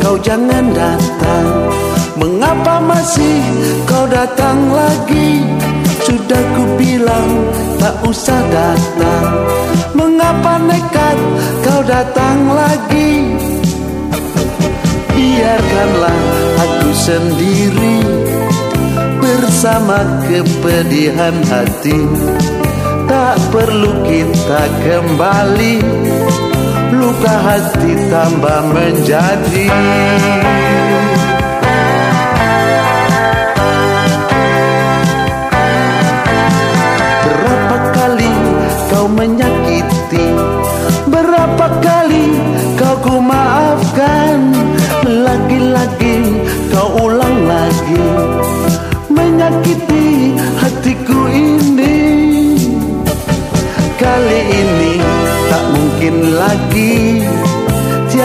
kau jangan datang. Mengapa masih kau datang lagi? Sudah ku bilang tak usah datang. Mengapa nekat kau datang lagi? Biarkanlah aku sendiri Bersama kepedihan hati. Tak perlu kita kembali Luka hati tambah menjadi. Berapa kali kau menyakiti? Berapa kali kau ku maafkan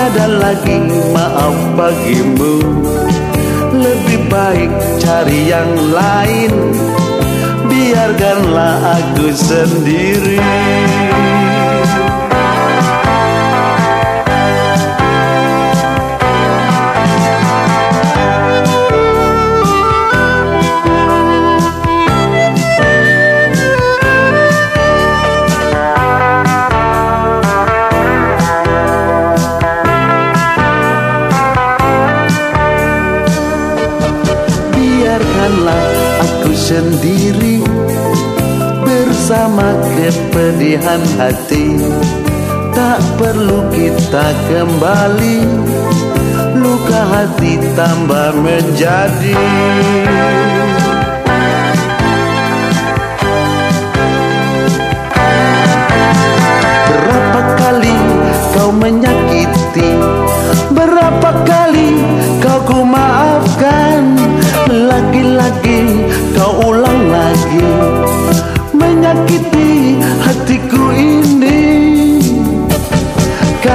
Tiada lagi maaf bagimu. Lebih baik cari yang lain. Biarkanlah aku sendiri biarkanlah aku sendiri bersama kepedihan hati. Tak perlu kita kembali luka hati tambah menjadi. Berapa kali kau menyakiti? Berapa kali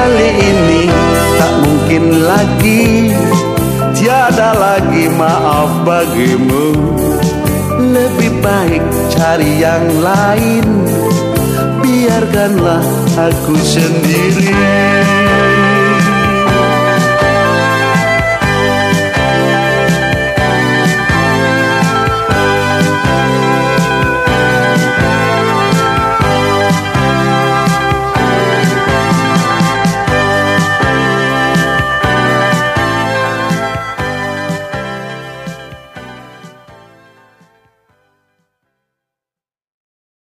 Kali ini tak mungkin lagi. Tiada lagi maaf bagimu. Lebih baik cari yang lain. Biarkanlah aku sendiri